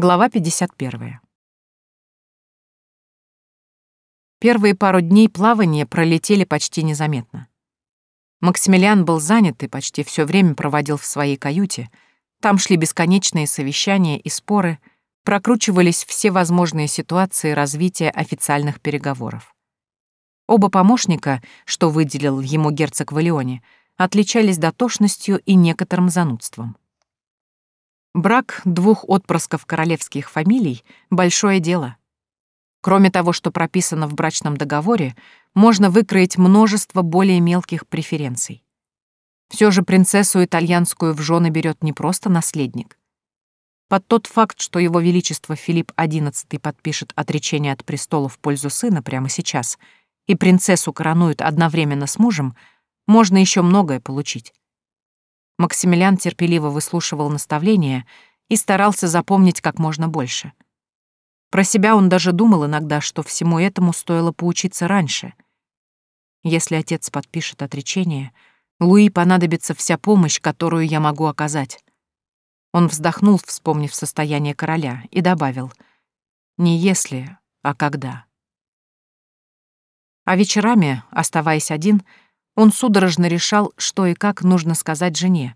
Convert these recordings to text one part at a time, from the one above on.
Глава 51. Первые пару дней плавания пролетели почти незаметно. Максимилиан был занят и почти все время проводил в своей каюте. Там шли бесконечные совещания и споры, прокручивались все возможные ситуации развития официальных переговоров. Оба помощника, что выделил ему герцог Валионе, отличались дотошностью и некоторым занудством. Брак двух отпрысков королевских фамилий — большое дело. Кроме того, что прописано в брачном договоре, можно выкроить множество более мелких преференций. Все же принцессу итальянскую в жены берет не просто наследник. Под тот факт, что его величество Филипп XI подпишет отречение от престола в пользу сына прямо сейчас, и принцессу коронуют одновременно с мужем, можно еще многое получить. Максимилиан терпеливо выслушивал наставления и старался запомнить как можно больше. Про себя он даже думал иногда, что всему этому стоило поучиться раньше. Если отец подпишет отречение, Луи понадобится вся помощь, которую я могу оказать. Он вздохнул, вспомнив состояние короля, и добавил «Не если, а когда». А вечерами, оставаясь один, он судорожно решал, что и как нужно сказать жене.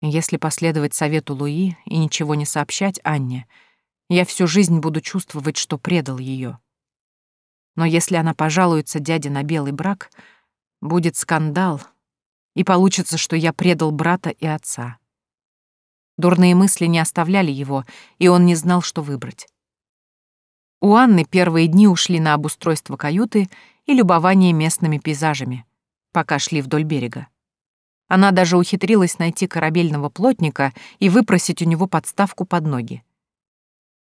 Если последовать совету Луи и ничего не сообщать Анне, я всю жизнь буду чувствовать, что предал ее. Но если она пожалуется дяде на белый брак, будет скандал, и получится, что я предал брата и отца. Дурные мысли не оставляли его, и он не знал, что выбрать. У Анны первые дни ушли на обустройство каюты и любование местными пейзажами, пока шли вдоль берега. Она даже ухитрилась найти корабельного плотника и выпросить у него подставку под ноги.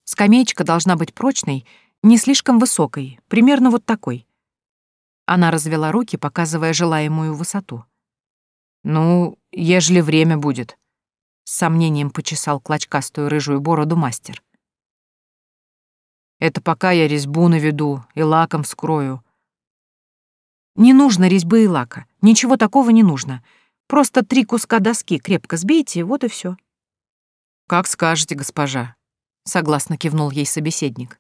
Скамеечка должна быть прочной, не слишком высокой, примерно вот такой. Она развела руки, показывая желаемую высоту. «Ну, ежели время будет», — с сомнением почесал клочкастую рыжую бороду мастер. Это пока я резьбу наведу и лаком скрою. Не нужно резьбы и лака. Ничего такого не нужно. Просто три куска доски крепко сбейте, вот и все. Как скажете, госпожа, согласно кивнул ей собеседник.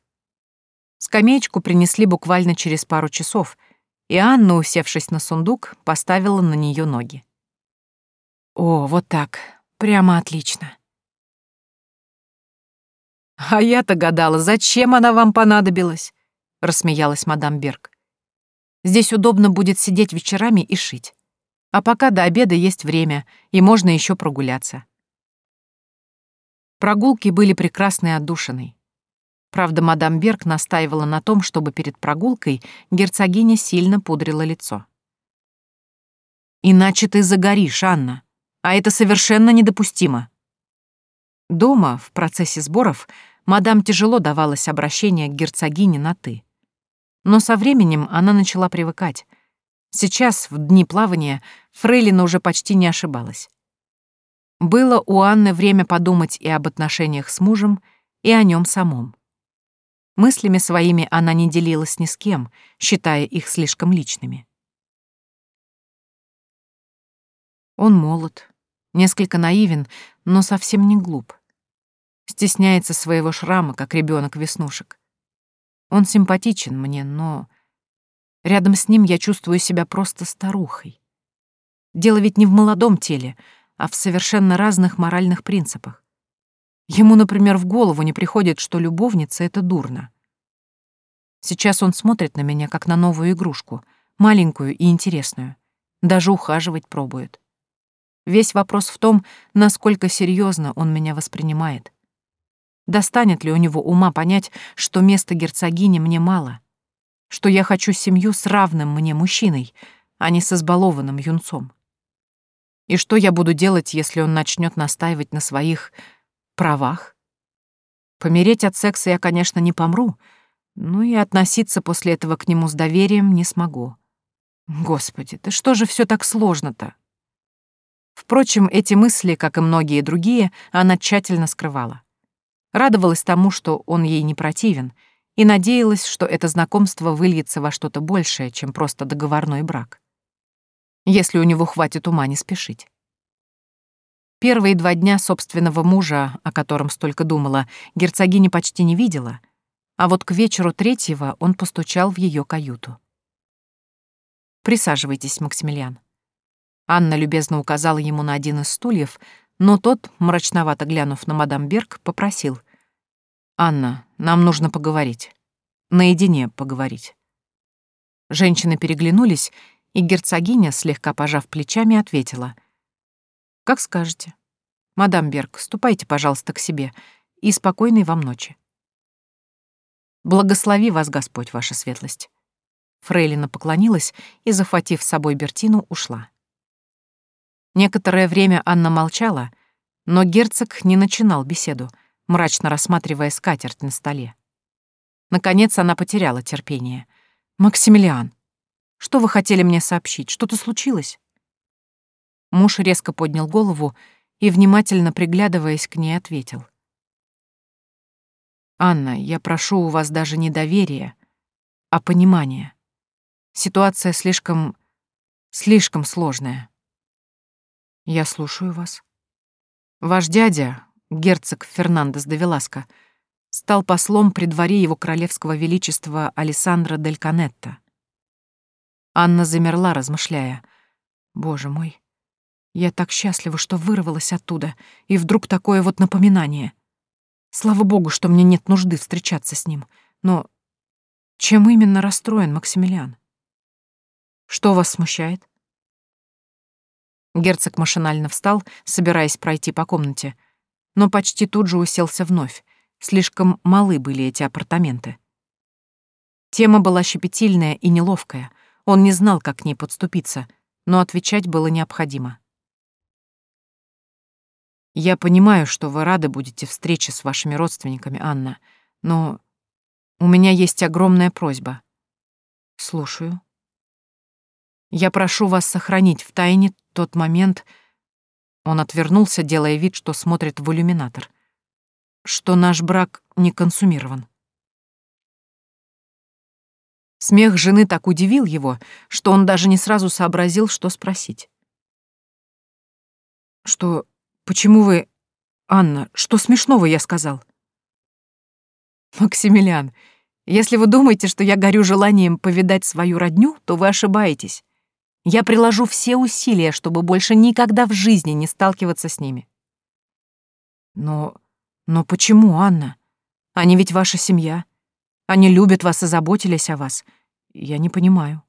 Скамеечку принесли буквально через пару часов, и Анна, усевшись на сундук, поставила на нее ноги. О, вот так. Прямо отлично. «А я-то гадала, зачем она вам понадобилась?» — рассмеялась мадам Берг. «Здесь удобно будет сидеть вечерами и шить. А пока до обеда есть время, и можно еще прогуляться». Прогулки были прекрасной отдушиной. Правда, мадам Берг настаивала на том, чтобы перед прогулкой герцогиня сильно пудрила лицо. «Иначе ты загоришь, Анна, а это совершенно недопустимо», Дома, в процессе сборов, мадам тяжело давалось обращение к герцогине на «ты». Но со временем она начала привыкать. Сейчас, в дни плавания, Фрейлина уже почти не ошибалась. Было у Анны время подумать и об отношениях с мужем, и о нем самом. Мыслями своими она не делилась ни с кем, считая их слишком личными. Он молод, несколько наивен, но совсем не глуп. Стесняется своего шрама, как ребенок веснушек. Он симпатичен мне, но рядом с ним я чувствую себя просто старухой. Дело ведь не в молодом теле, а в совершенно разных моральных принципах. Ему, например, в голову не приходит, что любовница — это дурно. Сейчас он смотрит на меня, как на новую игрушку, маленькую и интересную. Даже ухаживать пробует. Весь вопрос в том, насколько серьезно он меня воспринимает. Достанет ли у него ума понять, что место герцогини мне мало, что я хочу семью с равным мне мужчиной, а не с избалованным юнцом? И что я буду делать, если он начнет настаивать на своих правах? Помереть от секса я, конечно, не помру, но и относиться после этого к нему с доверием не смогу. Господи, да что же все так сложно-то? Впрочем, эти мысли, как и многие другие, она тщательно скрывала. Радовалась тому, что он ей не противен, и надеялась, что это знакомство выльется во что-то большее, чем просто договорной брак. Если у него хватит ума не спешить. Первые два дня собственного мужа, о котором столько думала, герцогиня почти не видела, а вот к вечеру третьего он постучал в ее каюту. «Присаживайтесь, Максимилиан». Анна любезно указала ему на один из стульев, но тот, мрачновато глянув на мадам Берг, попросил. «Анна, нам нужно поговорить. Наедине поговорить». Женщины переглянулись, и герцогиня, слегка пожав плечами, ответила. «Как скажете. Мадам Берг, ступайте, пожалуйста, к себе, и спокойной вам ночи». «Благослови вас Господь, ваша светлость». Фрейлина поклонилась и, захватив с собой Бертину, ушла. Некоторое время Анна молчала, но герцог не начинал беседу, мрачно рассматривая скатерть на столе. Наконец она потеряла терпение. «Максимилиан, что вы хотели мне сообщить? Что-то случилось?» Муж резко поднял голову и, внимательно приглядываясь к ней, ответил. «Анна, я прошу у вас даже не доверия, а понимания. Ситуация слишком... слишком сложная. Я слушаю вас. Ваш дядя, герцог Фернандес де Веласко, стал послом при дворе его королевского величества Алессандро дель Канетта. Анна замерла, размышляя. «Боже мой, я так счастлива, что вырвалась оттуда, и вдруг такое вот напоминание. Слава богу, что мне нет нужды встречаться с ним. Но чем именно расстроен Максимилиан? Что вас смущает?» Герцог машинально встал, собираясь пройти по комнате, но почти тут же уселся вновь. Слишком малы были эти апартаменты. Тема была щепетильная и неловкая. Он не знал, как к ней подступиться, но отвечать было необходимо. «Я понимаю, что вы рады будете встрече с вашими родственниками, Анна, но у меня есть огромная просьба. Слушаю. Я прошу вас сохранить в тайне тот момент... Он отвернулся, делая вид, что смотрит в иллюминатор. Что наш брак не консумирован. Смех жены так удивил его, что он даже не сразу сообразил, что спросить. «Что... Почему вы... Анна, что смешного я сказал?» «Максимилиан, если вы думаете, что я горю желанием повидать свою родню, то вы ошибаетесь. Я приложу все усилия, чтобы больше никогда в жизни не сталкиваться с ними. Но... но почему, Анна? Они ведь ваша семья. Они любят вас и заботились о вас. Я не понимаю.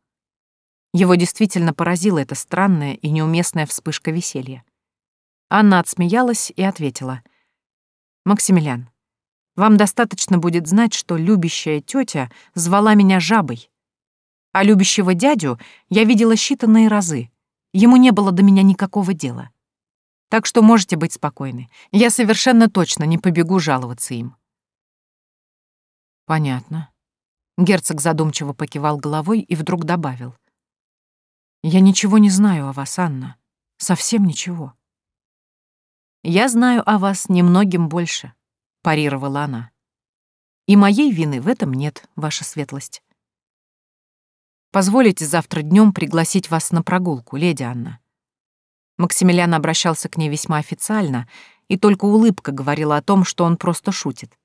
Его действительно поразила эта странная и неуместная вспышка веселья. Анна отсмеялась и ответила. «Максимилиан, вам достаточно будет знать, что любящая тетя звала меня жабой, а любящего дядю я видела считанные разы. Ему не было до меня никакого дела. Так что можете быть спокойны. Я совершенно точно не побегу жаловаться им. Понятно. Герцог задумчиво покивал головой и вдруг добавил. Я ничего не знаю о вас, Анна. Совсем ничего. Я знаю о вас немногим больше, парировала она. И моей вины в этом нет, ваша светлость. Позволите завтра днем пригласить вас на прогулку, леди Анна». Максимилиан обращался к ней весьма официально, и только улыбка говорила о том, что он просто шутит.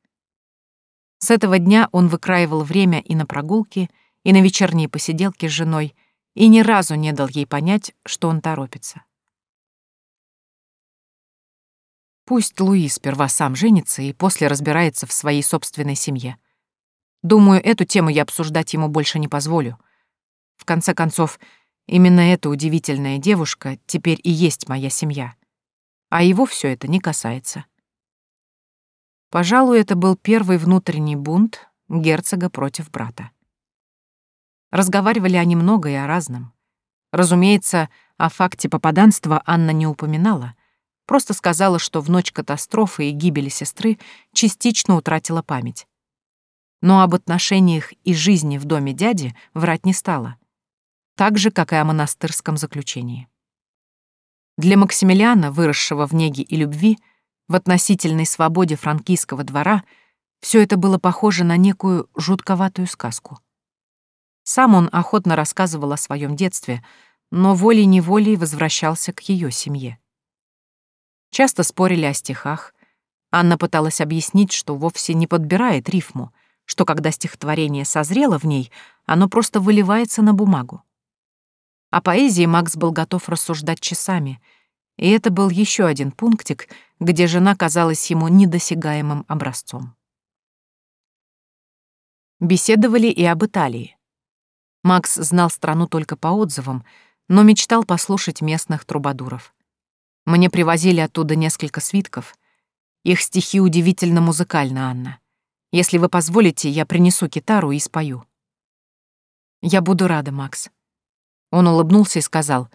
С этого дня он выкраивал время и на прогулки, и на вечерние посиделки с женой, и ни разу не дал ей понять, что он торопится. Пусть Луи сперва сам женится и после разбирается в своей собственной семье. Думаю, эту тему я обсуждать ему больше не позволю — в конце концов, именно эта удивительная девушка теперь и есть моя семья. А его все это не касается. Пожалуй, это был первый внутренний бунт герцога против брата. Разговаривали они много и о разном. Разумеется, о факте попаданства Анна не упоминала, просто сказала, что в ночь катастрофы и гибели сестры частично утратила память. Но об отношениях и жизни в доме дяди врать не стала так же, как и о монастырском заключении. Для Максимилиана, выросшего в неге и любви, в относительной свободе франкийского двора, все это было похоже на некую жутковатую сказку. Сам он охотно рассказывал о своем детстве, но волей-неволей возвращался к ее семье. Часто спорили о стихах. Анна пыталась объяснить, что вовсе не подбирает рифму, что когда стихотворение созрело в ней, оно просто выливается на бумагу. О поэзии Макс был готов рассуждать часами, и это был еще один пунктик, где жена казалась ему недосягаемым образцом. Беседовали и об Италии. Макс знал страну только по отзывам, но мечтал послушать местных трубадуров. Мне привозили оттуда несколько свитков. Их стихи удивительно музыкальны, Анна. Если вы позволите, я принесу гитару и спою. Я буду рада, Макс. Он улыбнулся и сказал,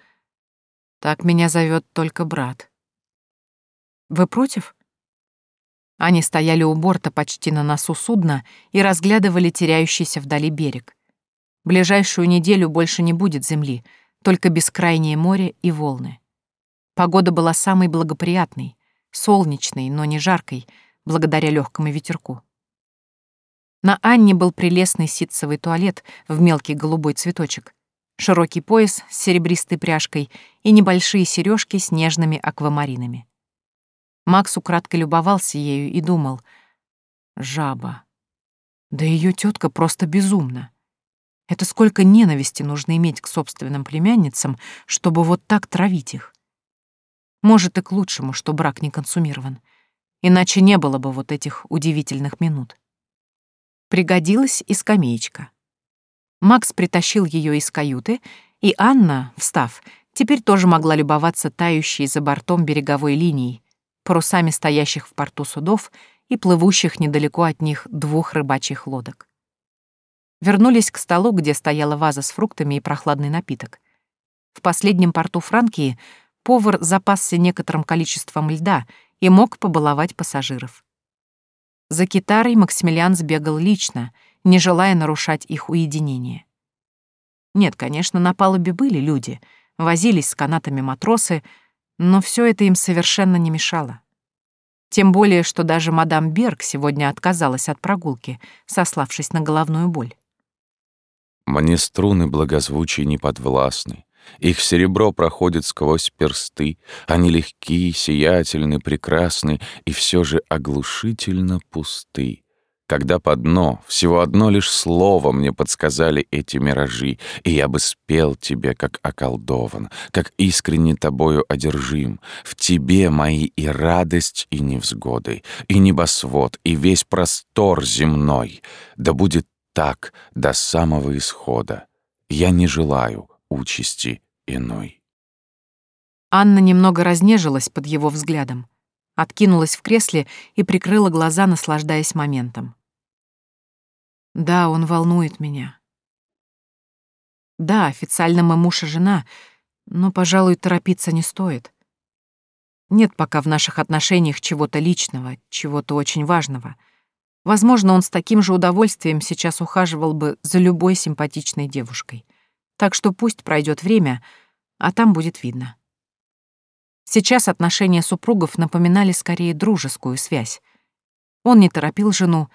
«Так меня зовет только брат». «Вы против?» Они стояли у борта почти на носу судна и разглядывали теряющийся вдали берег. Ближайшую неделю больше не будет земли, только бескрайнее море и волны. Погода была самой благоприятной, солнечной, но не жаркой, благодаря легкому ветерку. На Анне был прелестный ситцевый туалет в мелкий голубой цветочек, широкий пояс с серебристой пряжкой и небольшие сережки с нежными аквамаринами. Макс украдкой любовался ею и думал, «Жаба. Да ее тетка просто безумна. Это сколько ненависти нужно иметь к собственным племянницам, чтобы вот так травить их. Может, и к лучшему, что брак не консумирован. Иначе не было бы вот этих удивительных минут. Пригодилась и скамеечка. Макс притащил ее из каюты, и Анна, встав, теперь тоже могла любоваться тающей за бортом береговой линией, парусами стоящих в порту судов и плывущих недалеко от них двух рыбачьих лодок. Вернулись к столу, где стояла ваза с фруктами и прохладный напиток. В последнем порту Франкии повар запасся некоторым количеством льда и мог побаловать пассажиров. За китарой Максимилиан сбегал лично, не желая нарушать их уединение. Нет, конечно, на палубе были люди, возились с канатами матросы, но все это им совершенно не мешало. Тем более, что даже мадам Берг сегодня отказалась от прогулки, сославшись на головную боль. «Мне струны благозвучия не подвластны, их серебро проходит сквозь персты, они легкие, сиятельны, прекрасны и все же оглушительно пусты. Когда по дно, всего одно лишь слово мне подсказали эти миражи, и я бы спел тебе, как околдован, как искренне тобою одержим. В тебе мои и радость, и невзгоды, и небосвод, и весь простор земной. Да будет так до самого исхода. Я не желаю участи иной. Анна немного разнежилась под его взглядом, откинулась в кресле и прикрыла глаза, наслаждаясь моментом. Да, он волнует меня. Да, официально мы муж и жена, но, пожалуй, торопиться не стоит. Нет пока в наших отношениях чего-то личного, чего-то очень важного. Возможно, он с таким же удовольствием сейчас ухаживал бы за любой симпатичной девушкой — так что пусть пройдет время, а там будет видно. Сейчас отношения супругов напоминали скорее дружескую связь. Он не торопил жену,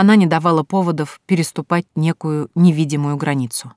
она не давала поводов переступать некую невидимую границу.